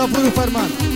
Só por farmácia.